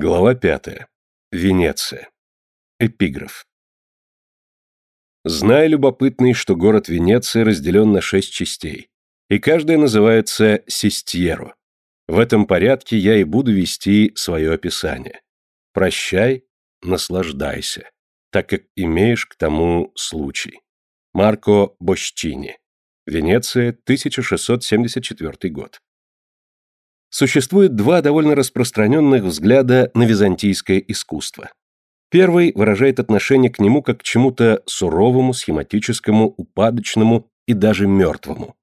Глава пятая. Венеция. Эпиграф. Знай, любопытный, что город Венеция разделен на шесть частей, и каждая называется Систьеро. В этом порядке я и буду вести свое описание. Прощай, наслаждайся, так как имеешь к тому случай. Марко Бощини. Венеция, 1674 год. Существует два довольно распространенных взгляда на византийское искусство. Первый выражает отношение к нему как к чему-то суровому, схематическому, упадочному и даже мертвому.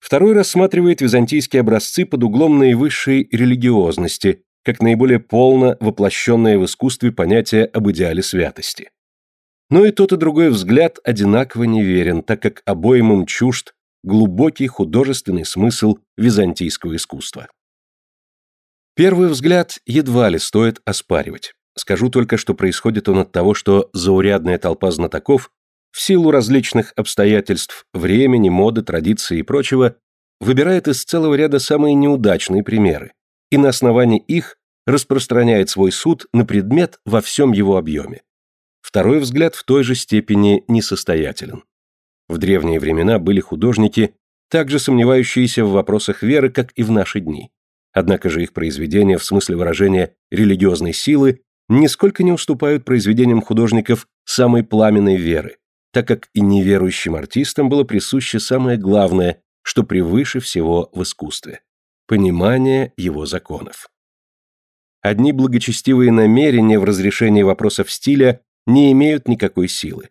Второй рассматривает византийские образцы под углом наивысшей религиозности, как наиболее полно воплощенное в искусстве понятие об идеале святости. Но и тот и другой взгляд одинаково неверен, так как обоим им чужд глубокий художественный смысл византийского искусства. Первый взгляд едва ли стоит оспаривать. Скажу только, что происходит он от того, что заурядная толпа знатоков в силу различных обстоятельств, времени, моды, традиций и прочего, выбирает из целого ряда самые неудачные примеры и на основании их распространяет свой суд на предмет во всем его объеме. Второй взгляд в той же степени несостоятелен. В древние времена были художники, также сомневающиеся в вопросах веры, как и в наши дни. Однако же их произведения в смысле выражения религиозной силы нисколько не уступают произведениям художников самой пламенной веры, так как и неверующим артистам было присуще самое главное, что превыше всего в искусстве – понимание его законов. Одни благочестивые намерения в разрешении вопросов стиля не имеют никакой силы.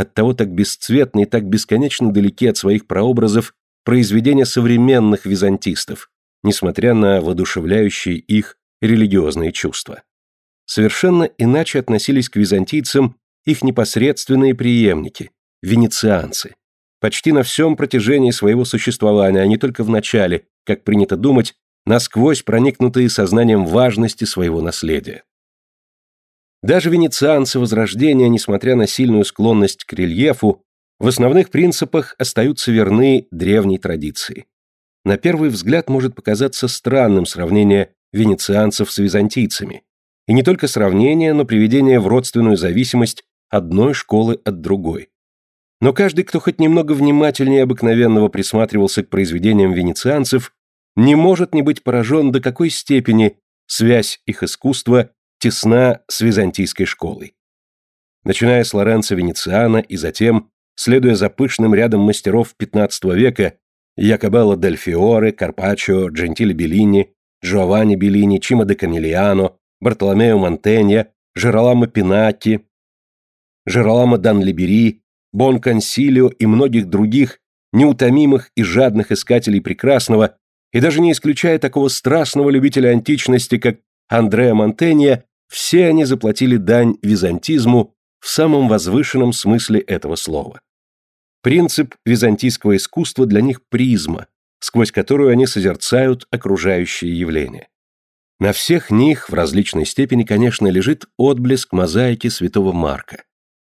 Оттого так бесцветны и так бесконечно далеки от своих прообразов произведения современных византистов, несмотря на воодушевляющие их религиозные чувства. Совершенно иначе относились к византийцам их непосредственные преемники, венецианцы. Почти на всем протяжении своего существования, а не только в начале, как принято думать, насквозь проникнутые сознанием важности своего наследия. Даже венецианцы Возрождения, несмотря на сильную склонность к рельефу, в основных принципах остаются верны древней традиции. На первый взгляд может показаться странным сравнение венецианцев с византийцами. И не только сравнение, но приведение в родственную зависимость одной школы от другой. Но каждый, кто хоть немного внимательнее обыкновенного присматривался к произведениям венецианцев, не может не быть поражен, до какой степени связь их искусства тесна с византийской школой. Начиная с Лоренцо Венециана и затем, следуя за пышным рядом мастеров XV века, Якобелло дель Фиоре, Карпаччо, Джентиле Беллини, Джованни Беллини, Чимо де Канильяно, Бартоломео Монтенья, Жероламо Пинати, Жероламо дан Либери, Бон Консилио и многих других неутомимых и жадных искателей прекрасного, и даже не исключая такого страстного любителя античности, как Андреа Монтенья, все они заплатили дань византизму в самом возвышенном смысле этого слова. Принцип византийского искусства для них призма, сквозь которую они созерцают окружающие явления. На всех них в различной степени, конечно, лежит отблеск мозаики святого Марка.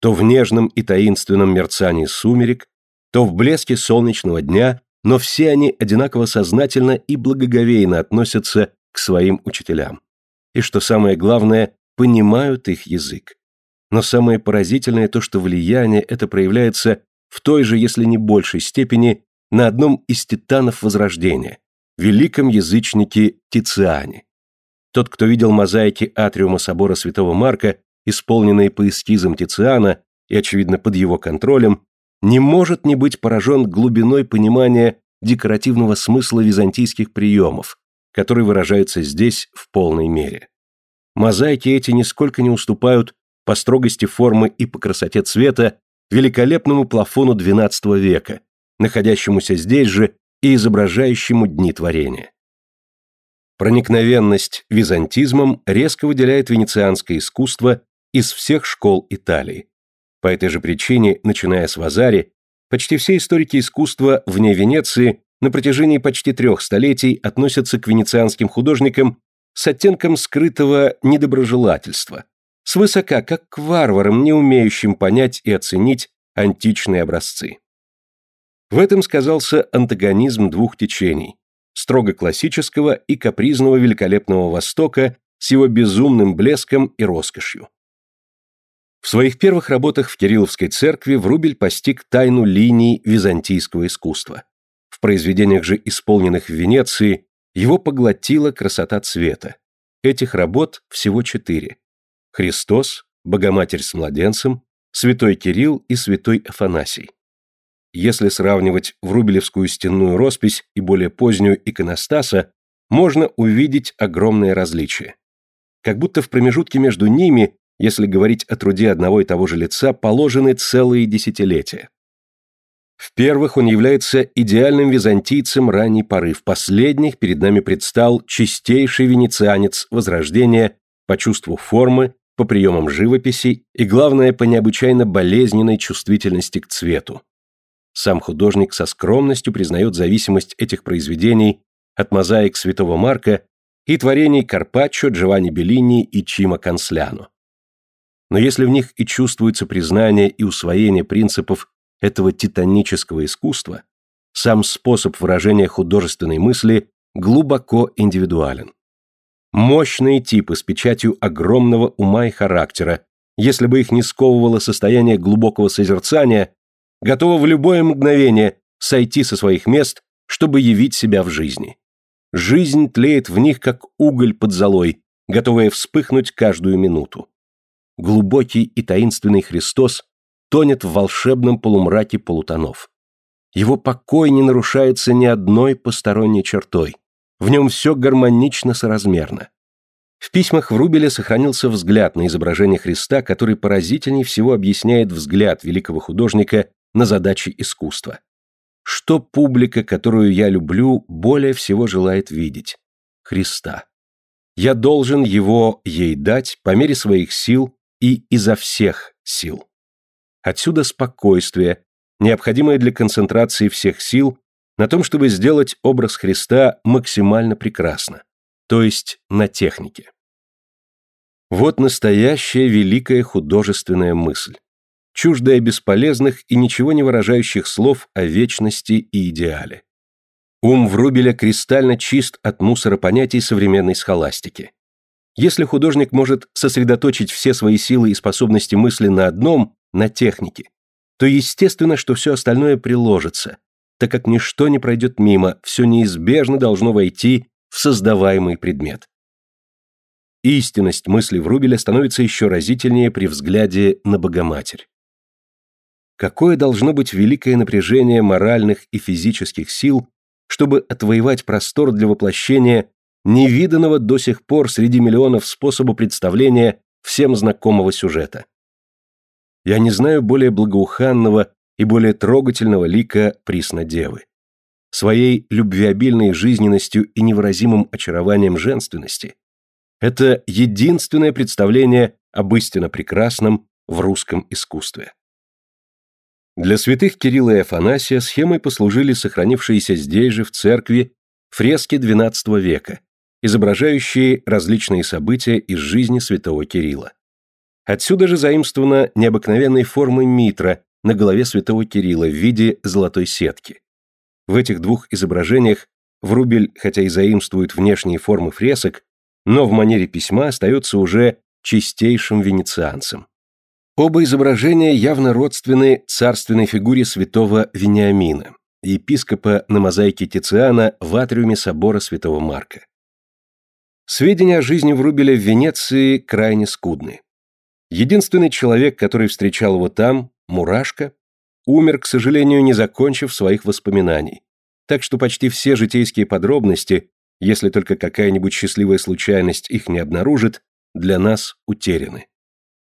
То в нежном и таинственном мерцании сумерек, то в блеске солнечного дня, но все они одинаково сознательно и благоговейно относятся к своим учителям и, что самое главное, понимают их язык. Но самое поразительное то, что влияние это проявляется в той же, если не большей степени, на одном из титанов Возрождения, великом язычнике Тициане. Тот, кто видел мозаики атриума собора Святого Марка, исполненные по эскизам Тициана и, очевидно, под его контролем, не может не быть поражен глубиной понимания декоративного смысла византийских приемов, который выражается здесь в полной мере. Мозаики эти нисколько не уступают по строгости формы и по красоте цвета великолепному плафону XII века, находящемуся здесь же и изображающему дни творения. Проникновенность византизмом резко выделяет венецианское искусство из всех школ Италии. По этой же причине, начиная с Вазари, почти все историки искусства вне Венеции на протяжении почти трех столетий относятся к венецианским художникам с оттенком скрытого недоброжелательства, свысока, как к варварам, не умеющим понять и оценить античные образцы. В этом сказался антагонизм двух течений – строго классического и капризного великолепного Востока с его безумным блеском и роскошью. В своих первых работах в Кирилловской церкви Врубель постиг тайну линий византийского искусства. В произведениях же, исполненных в Венеции, его поглотила красота цвета. Этих работ всего четыре. Христос, Богоматерь с младенцем, Святой Кирилл и Святой Афанасий. Если сравнивать Врубелевскую стенную роспись и более позднюю иконостаса, можно увидеть огромное различие. Как будто в промежутке между ними если говорить о труде одного и того же лица, положены целые десятилетия. В первых он является идеальным византийцем ранней поры, в последних перед нами предстал чистейший венецианец Возрождения по чувству формы, по приемам живописи и, главное, по необычайно болезненной чувствительности к цвету. Сам художник со скромностью признает зависимость этих произведений от мозаик Святого Марка и творений Карпаччо, Джованни Беллини и Чима Консляно. Но если в них и чувствуется признание и усвоение принципов этого титанического искусства, сам способ выражения художественной мысли глубоко индивидуален. Мощные типы с печатью огромного ума и характера, если бы их не сковывало состояние глубокого созерцания, готовы в любое мгновение сойти со своих мест, чтобы явить себя в жизни. Жизнь тлеет в них, как уголь под золой, готовая вспыхнуть каждую минуту глубокий и таинственный Христос тонет в волшебном полумраке полутонов. Его покой не нарушается ни одной посторонней чертой. В нем все гармонично соразмерно. В письмах Врубеля сохранился взгляд на изображение Христа, который поразительней всего объясняет взгляд великого художника на задачи искусства. Что публика, которую я люблю, более всего желает видеть? Христа. Я должен его ей дать по мере своих сил и изо всех сил. Отсюда спокойствие, необходимое для концентрации всех сил на том, чтобы сделать образ Христа максимально прекрасно, то есть на технике. Вот настоящая великая художественная мысль, чуждая бесполезных и ничего не выражающих слов о вечности и идеале. Ум Врубеля кристально чист от мусора понятий современной схоластики. Если художник может сосредоточить все свои силы и способности мысли на одном, на технике, то естественно, что все остальное приложится, так как ничто не пройдет мимо, все неизбежно должно войти в создаваемый предмет. Истинность мысли Врубеля становится еще разительнее при взгляде на Богоматерь. Какое должно быть великое напряжение моральных и физических сил, чтобы отвоевать простор для воплощения невиданного до сих пор среди миллионов способа представления всем знакомого сюжета. Я не знаю более благоуханного и более трогательного лика Приснодевы. Своей любвеобильной жизненностью и невыразимым очарованием женственности это единственное представление об истинно прекрасном в русском искусстве. Для святых Кирилла и Афанасия схемой послужили сохранившиеся здесь же, в церкви, фрески XII века, изображающие различные события из жизни святого Кирилла. Отсюда же заимствована необыкновенной формы митра на голове святого Кирилла в виде золотой сетки. В этих двух изображениях Врубель, хотя и заимствует внешние формы фресок, но в манере письма остается уже чистейшим венецианцем. Оба изображения явно родственны царственной фигуре святого Вениамина, епископа на мозаике Тициана в атриуме собора святого Марка. Сведения о жизни Врубеля в Венеции крайне скудны. Единственный человек, который встречал его там, Мурашка, умер, к сожалению, не закончив своих воспоминаний. Так что почти все житейские подробности, если только какая-нибудь счастливая случайность их не обнаружит, для нас утеряны.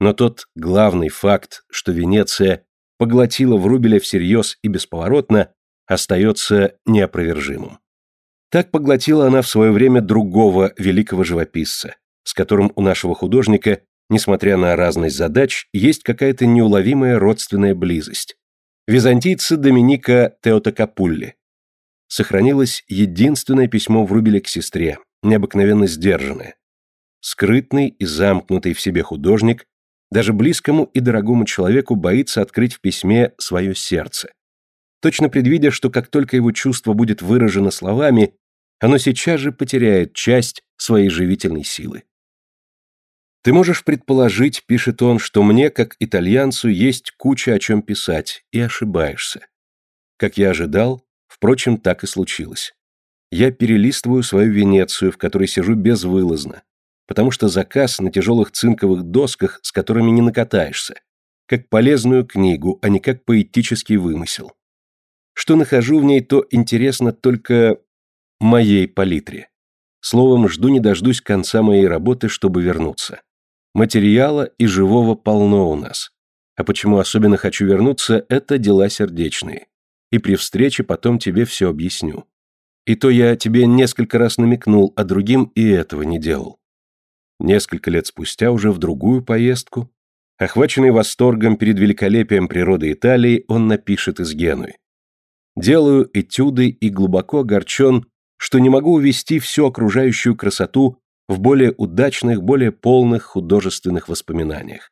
Но тот главный факт, что Венеция поглотила Врубеля всерьез и бесповоротно, остается неопровержимым. Так поглотила она в свое время другого великого живописца, с которым у нашего художника, несмотря на разность задач, есть какая-то неуловимая родственная близость. Византийца Доминика Теотокапулли. Сохранилось единственное письмо Врубеля к сестре, необыкновенно сдержанное. Скрытный и замкнутый в себе художник даже близкому и дорогому человеку боится открыть в письме свое сердце точно предвидя, что как только его чувство будет выражено словами, оно сейчас же потеряет часть своей живительной силы. Ты можешь предположить, пишет он, что мне, как итальянцу, есть куча о чем писать, и ошибаешься. Как я ожидал, впрочем, так и случилось. Я перелистываю свою Венецию, в которой сижу безвылазно, потому что заказ на тяжелых цинковых досках, с которыми не накатаешься, как полезную книгу, а не как поэтический вымысел. Что нахожу в ней, то интересно только моей палитре. Словом, жду не дождусь конца моей работы, чтобы вернуться. Материала и живого полно у нас. А почему особенно хочу вернуться, это дела сердечные. И при встрече потом тебе все объясню. И то я тебе несколько раз намекнул, а другим и этого не делал. Несколько лет спустя, уже в другую поездку, охваченный восторгом перед великолепием природы Италии, он напишет из Генуи. «Делаю этюды и глубоко огорчен, что не могу увести всю окружающую красоту в более удачных, более полных художественных воспоминаниях.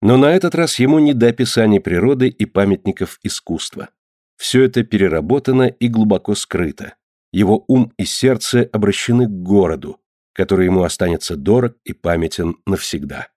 Но на этот раз ему не до описания природы и памятников искусства. Все это переработано и глубоко скрыто. Его ум и сердце обращены к городу, который ему останется дорог и памятен навсегда.